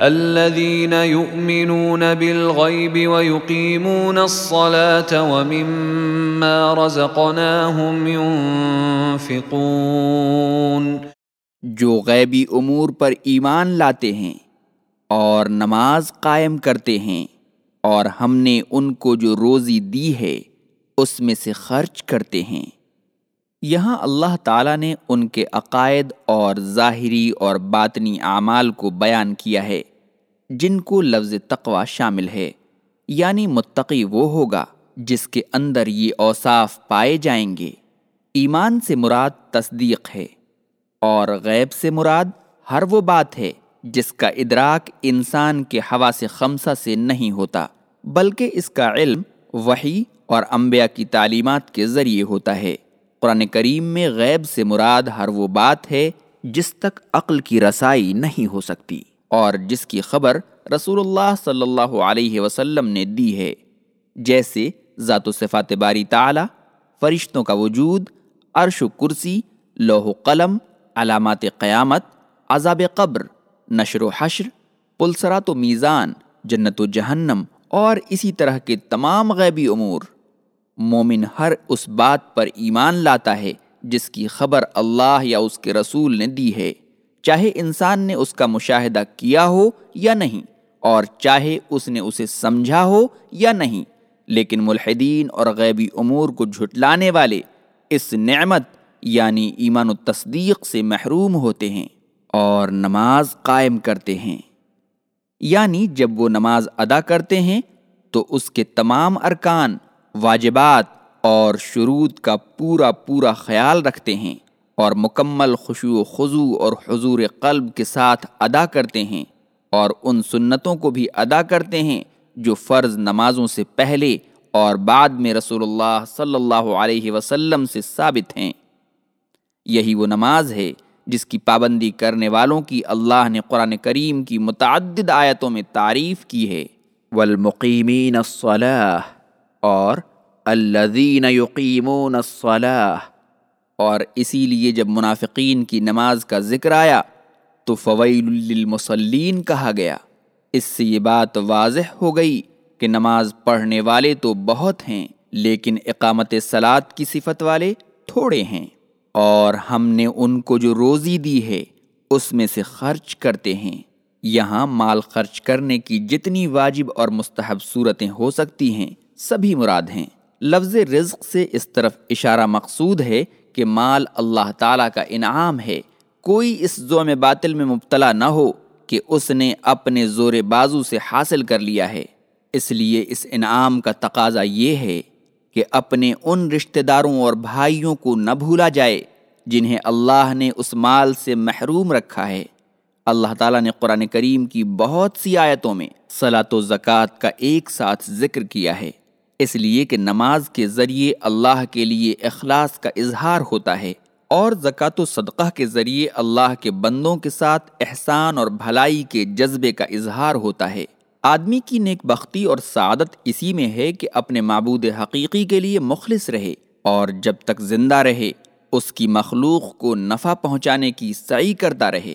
الذين يؤمنون بالغيب ويقيمون الصلاة ومما رزقناهم ينفقون. جو غیبی امور پر ایمان لاتے ہیں اور نماز قائم کرتے ہیں اور ہم نے ان کو جو روزی دی ہے اس میں سے خرچ کرتے ہیں۔ یہاں اللہ تعالیٰ نے ان کے عقائد اور ظاہری اور باطنی اعمال کو بیان کیا ہے، جن کو لفظ تقوا شامل ہے۔ یعنی متقی وہ ہوگا جس کے اندر یہ اوصاف پائے جائیں گے۔ ایمان سے مراد تصدیق ہے اور غیب سے مراد ہر وہ بات ہے جس کا ادراک انسان کے ہوا سے خمسہ سے نہیں ہوتا، بلکہ اس کا علم وہی اور انبیاء کی تعلیمات کے ذریعے ہوتا ہے۔ قرآن کریم میں غیب سے مراد ہر وہ بات ہے جس تک عقل کی رسائی نہیں ہو سکتی۔ اور جس کی خبر رسول اللہ صلی اللہ علیہ وسلم نے دی ہے۔ جیسے ذات و صفات باری تعالی، فرشتوں کا وجود، عرش و کرسی، لوح و قلم، علامات قیامت، عذاب قبر، نشر و حشر، پلسرات و میزان، جنت و جہنم، اور اسی طرح کے تمام غیبی امور۔ مومن ہر اس بات پر ایمان لاتا ہے جس کی خبر اللہ یا اس کے رسول نے دی ہے۔ چاہے انسان نے اس کا مشاہدہ کیا ہو یا نہیں، اور چاہے اس نے اسے سمجھا ہو یا نہیں، لیکن ملحدین اور غیبی امور کو جھٹلانے والے اس نعمت یعنی ایمان و تصدیق سے محروم ہوتے ہیں اور نماز قائم کرتے ہیں۔ یعنی جب وہ نماز ادا کرتے ہیں تو اس کے تمام ارکان واجبات اور شروط کا پورا پورا خیال رکھتے ہیں اور مکمل خوشو و خضو اور حضور قلب کے ساتھ ادا کرتے ہیں اور ان سنتوں کو بھی ادا کرتے ہیں جو فرض نمازوں سے پہلے اور بعد میں رسول اللہ صلی اللہ علیہ وسلم سے ثابت ہیں۔ یہی وہ نماز ہے جس کی پابندی کرنے والوں کی اللہ نے قرآن کریم کی متعدد آیتوں میں تعریف کی ہے۔ والمقیمین الصلاح اور الذین یقیمون الصلاح اور اسی لیے جب منافقین کی نماز کا ذکر آیا، تو فویل للمصلین کہا گیا۔ اس سے یہ بات واضح ہو گئی کہ نماز پڑھنے والے تو بہت ہیں، لیکن اقامت سلاد کی صفت والے تھوڑے ہیں۔ اور ہم نے ان کو جو روزی دی ہے، اس میں سے خرچ کرتے ہیں۔ یہاں مال خرچ کرنے کی جتنی واجب اور مستحب صورتیں ہو سکتی ہیں، سبھی مراد ہیں۔ لفظ رزق سے اس طرف اشارہ مقصود ہے کہ مال اللہ تعالیٰ کا انعام ہے۔ کوئی اس میں باطل میں مبتلا نہ ہو کہ اس نے اپنے زور بازو سے حاصل کر لیا ہے۔ اس لیے اس انعام کا تقاضا یہ ہے کہ اپنے ان رشتہ داروں اور بھائیوں کو نہ بھولا جائے جنہیں اللہ نے اس مال سے محروم رکھا ہے۔ اللہ تعالیٰ نے قرآن کریم کی بہت سی آیتوں میں صلاۃ و زکوٰۃ کا ایک ساتھ ذکر کیا ہے۔ اس لیے کہ نماز کے ذریعے اللہ کے لیے اخلاص کا اظہار ہوتا ہے اور زکوٰۃ و صدقہ کے ذریعے اللہ کے بندوں کے ساتھ احسان اور بھلائی کے جذبے کا اظہار ہوتا ہے۔ آدمی کی نیک بختی اور سعادت اسی میں ہے کہ اپنے معبود حقیقی کے لیے مخلص رہے اور جب تک زندہ رہے، اس کی مخلوق کو نفع پہنچانے کی سعی کرتا رہے۔